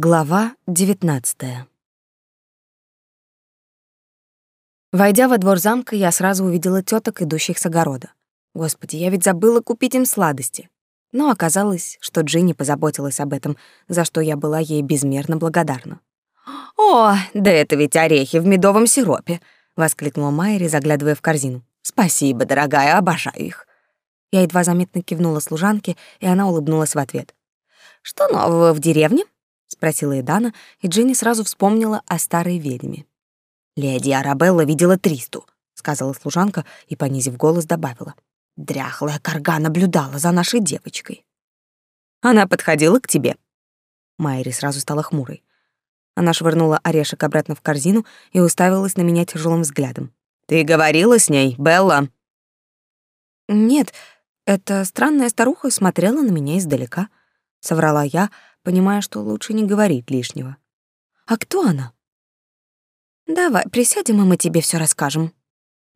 Глава 19 Войдя во двор замка, я сразу увидела теток, идущих с огорода. Господи, я ведь забыла купить им сладости. Но оказалось, что Джинни позаботилась об этом, за что я была ей безмерно благодарна. «О, да это ведь орехи в медовом сиропе!» — воскликнула Майри, заглядывая в корзину. «Спасибо, дорогая, обожаю их». Я едва заметно кивнула служанке, и она улыбнулась в ответ. «Что нового в деревне?» Спросила Эдана, и Джинни сразу вспомнила о старой ведьме. Леди Арабелла видела Тристу, сказала служанка и понизив голос добавила: Дряхлая карга наблюдала за нашей девочкой. Она подходила к тебе. Майри сразу стала хмурой. Она швырнула орешек обратно в корзину и уставилась на меня тяжелым взглядом. Ты говорила с ней, Белла? Нет, эта странная старуха смотрела на меня издалека, соврала я, понимая, что лучше не говорить лишнего. «А кто она?» «Давай, присядем, и мы тебе все расскажем».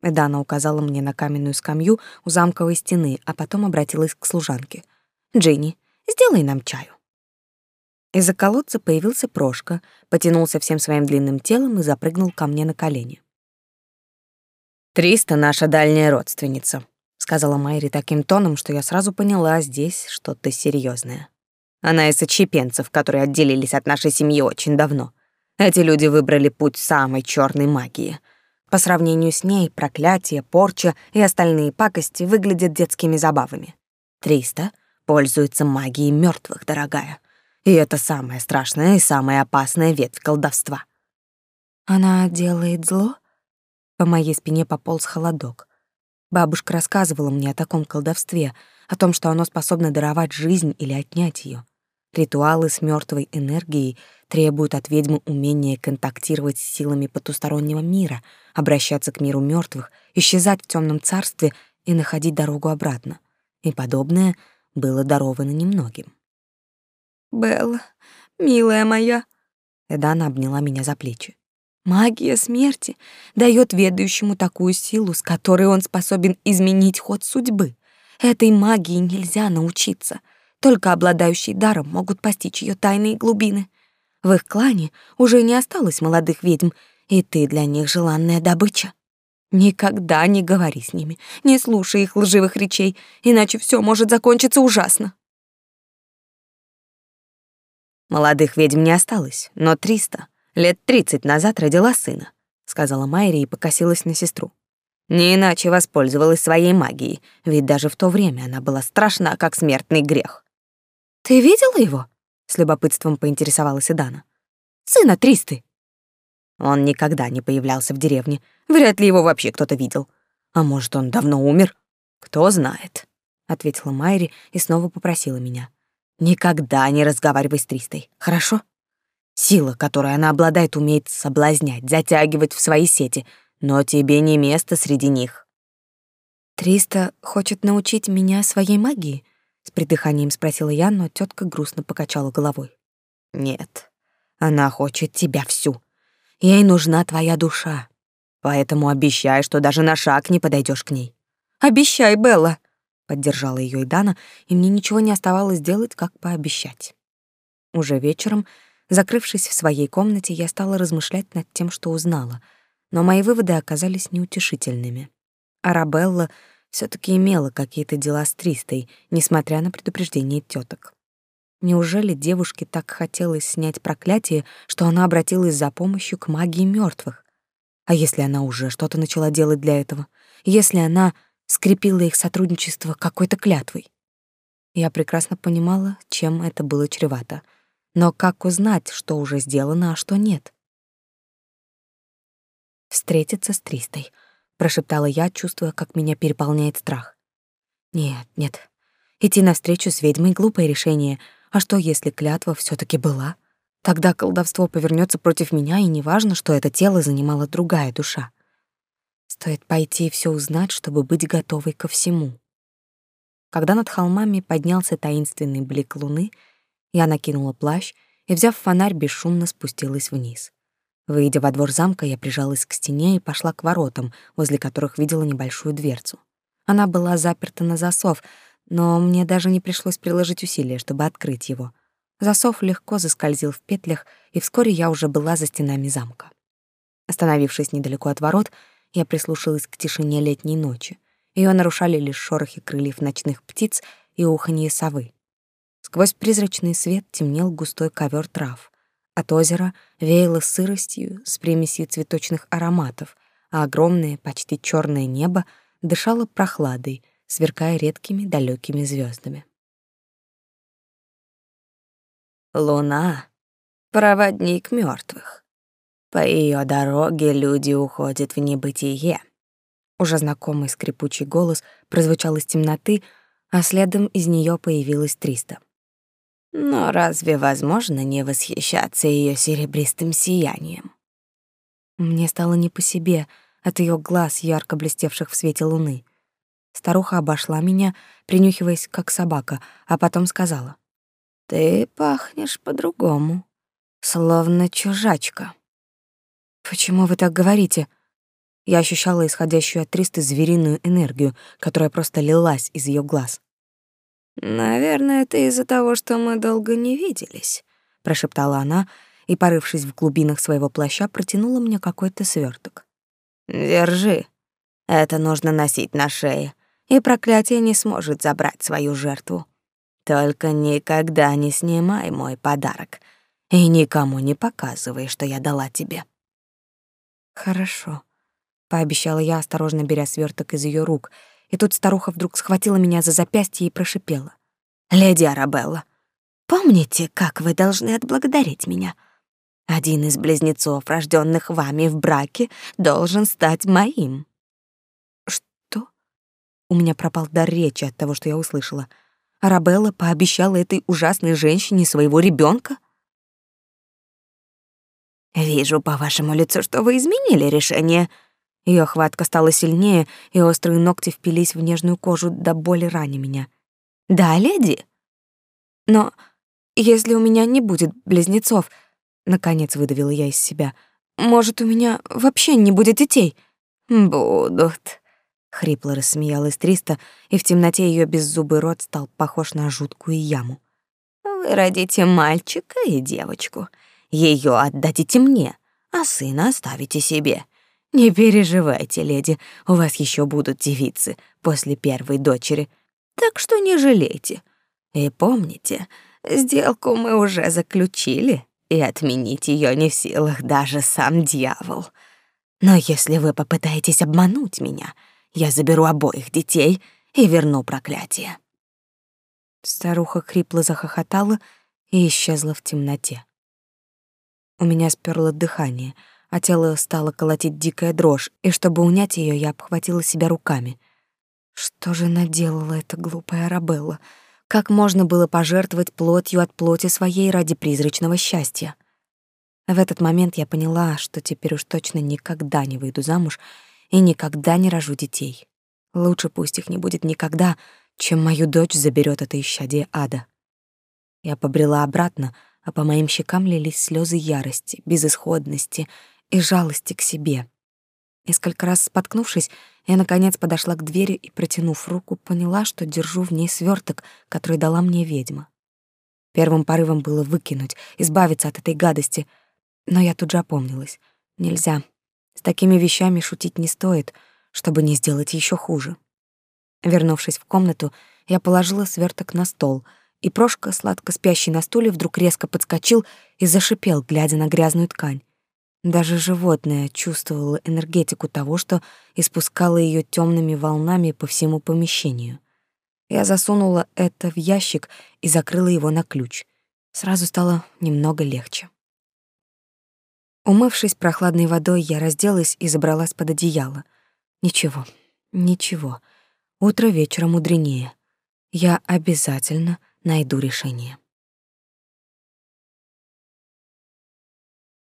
Эдана указала мне на каменную скамью у замковой стены, а потом обратилась к служанке. «Джинни, сделай нам чаю». Из-за колодца появился Прошка, потянулся всем своим длинным телом и запрыгнул ко мне на колени. «Триста — наша дальняя родственница», — сказала Майри таким тоном, что я сразу поняла здесь что-то серьезное. Она из отщепенцев, которые отделились от нашей семьи очень давно. Эти люди выбрали путь самой черной магии. По сравнению с ней проклятие, порча и остальные пакости выглядят детскими забавами. Триста пользуется магией мертвых, дорогая. И это самая страшная и самая опасная ветвь колдовства. Она делает зло? По моей спине пополз холодок. Бабушка рассказывала мне о таком колдовстве, о том, что оно способно даровать жизнь или отнять ее. Ритуалы с мертвой энергией требуют от ведьмы умения контактировать с силами потустороннего мира, обращаться к миру мертвых, исчезать в темном царстве и находить дорогу обратно. И подобное было даровано немногим. «Белла, милая моя», — Эдана обняла меня за плечи. «Магия смерти дает ведающему такую силу, с которой он способен изменить ход судьбы. Этой магии нельзя научиться — только обладающие даром могут постичь ее тайные глубины. В их клане уже не осталось молодых ведьм, и ты для них желанная добыча. Никогда не говори с ними, не слушай их лживых речей, иначе все может закончиться ужасно. Молодых ведьм не осталось, но Триста лет тридцать назад родила сына, сказала Майри и покосилась на сестру. Не иначе воспользовалась своей магией, ведь даже в то время она была страшна, как смертный грех. «Ты видела его?» — с любопытством поинтересовалась Дана. «Сына Тристы». Он никогда не появлялся в деревне. Вряд ли его вообще кто-то видел. А может, он давно умер? Кто знает, — ответила Майри и снова попросила меня. Никогда не разговаривай с Тристой, хорошо? Сила, которой она обладает, умеет соблазнять, затягивать в свои сети, но тебе не место среди них. Триста хочет научить меня своей магии? С придыханием спросила я, но тетка грустно покачала головой. Нет, она хочет тебя всю. Ей нужна твоя душа. Поэтому обещай, что даже на шаг не подойдешь к ней. Обещай, Белла, поддержала ее Идана, и мне ничего не оставалось делать, как пообещать. Уже вечером, закрывшись в своей комнате, я стала размышлять над тем, что узнала, но мои выводы оказались неутешительными. Арабелла все таки имела какие-то дела с Тристой, несмотря на предупреждение теток. Неужели девушке так хотелось снять проклятие, что она обратилась за помощью к магии мертвых? А если она уже что-то начала делать для этого? Если она скрепила их сотрудничество какой-то клятвой? Я прекрасно понимала, чем это было чревато. Но как узнать, что уже сделано, а что нет? Встретиться с Тристой — прошептала я, чувствуя, как меня переполняет страх. Нет, нет. Идти навстречу с ведьмой глупое решение. А что, если клятва все таки была? Тогда колдовство повернется против меня, и неважно, что это тело занимала другая душа. Стоит пойти и все узнать, чтобы быть готовой ко всему. Когда над холмами поднялся таинственный блик луны, я накинула плащ и, взяв фонарь, бесшумно спустилась вниз. Выйдя во двор замка, я прижалась к стене и пошла к воротам, возле которых видела небольшую дверцу. Она была заперта на засов, но мне даже не пришлось приложить усилия, чтобы открыть его. Засов легко заскользил в петлях, и вскоре я уже была за стенами замка. Остановившись недалеко от ворот, я прислушалась к тишине летней ночи. Ее нарушали лишь шорохи крыльев ночных птиц и уханье совы. Сквозь призрачный свет темнел густой ковер трав. От озера веяло сыростью с примесью цветочных ароматов, а огромное, почти черное небо дышало прохладой, сверкая редкими далекими звездами. Луна — проводник мертвых. По ее дороге люди уходят в небытие. Уже знакомый скрипучий голос прозвучал из темноты, а следом из нее появилась Триста. Но разве возможно не восхищаться ее серебристым сиянием? Мне стало не по себе от ее глаз, ярко блестевших в свете луны. Старуха обошла меня, принюхиваясь как собака, а потом сказала: ты пахнешь по-другому, словно чужачка. Почему вы так говорите? Я ощущала исходящую от Тристы звериную энергию, которая просто лилась из ее глаз. Наверное, это из-за того, что мы долго не виделись, прошептала она и, порывшись в глубинах своего плаща, протянула мне какой-то сверток. Держи. Это нужно носить на шее, и проклятие не сможет забрать свою жертву. Только никогда не снимай мой подарок и никому не показывай, что я дала тебе. Хорошо, пообещала я, осторожно беря сверток из ее рук, и тут старуха вдруг схватила меня за запястье и прошипела: "Леди Арабелла, помните, как вы должны отблагодарить меня? Один из близнецов, рожденных вами в браке, должен стать моим". Что? У меня пропал дар речи от того, что я услышала. Арабелла пообещала этой ужасной женщине своего ребенка? Вижу по вашему лицу, что вы изменили решение. Ее хватка стала сильнее, и острые ногти впились в нежную кожу до боли раня меня. Да, леди? Но если у меня не будет близнецов, наконец выдавила я из себя. Может, у меня вообще не будет детей? Будут, Хрипло рассмеялась Триста, и в темноте ее беззубый рот стал похож на жуткую яму. «Вы родите мальчика и девочку. Ее отдадите мне, а сына оставите себе. Не переживайте, леди, у вас еще будут девицы после первой дочери, так что не жалейте. И помните, сделку мы уже заключили, и отменить ее не в силах даже сам дьявол. Но если вы попытаетесь обмануть меня, — я заберу обоих детей и верну проклятие. Старуха хрипло захохотала и исчезла в темноте. У меня сперло дыхание, а тело стало колотить дикая дрожь, и чтобы унять ее, я обхватила себя руками. Что же наделала эта глупая Арабелла? Как можно было пожертвовать плотью от плоти своей ради призрачного счастья? В этот момент я поняла, что теперь уж точно никогда не выйду замуж и никогда не рожу детей. Лучше пусть их не будет никогда, чем мою дочь заберет это исчадие ада. Я побрела обратно, а по моим щекам лились слезы ярости, безысходности и жалости к себе. Несколько раз споткнувшись, я наконец подошла к двери и, протянув руку, поняла, что держу в ней сверток, который дала мне ведьма. Первым порывом было выкинуть, избавиться от этой гадости, но я тут же опомнилась. Нельзя, с такими вещами шутить не стоит, чтобы не сделать еще хуже. Вернувшись в комнату, я положила сверток на стол, и Прошка, сладко спящий на стуле, вдруг резко подскочил и зашипел, глядя на грязную ткань. Даже животное чувствовало энергетику того, что испускало ее темными волнами по всему помещению. Я засунула это в ящик и закрыла его на ключ. Сразу стало немного легче. Умывшись прохладной водой, я разделась и забралась под одеяло. Ничего, ничего. Утро вечера мудренее. Я обязательно найду решение.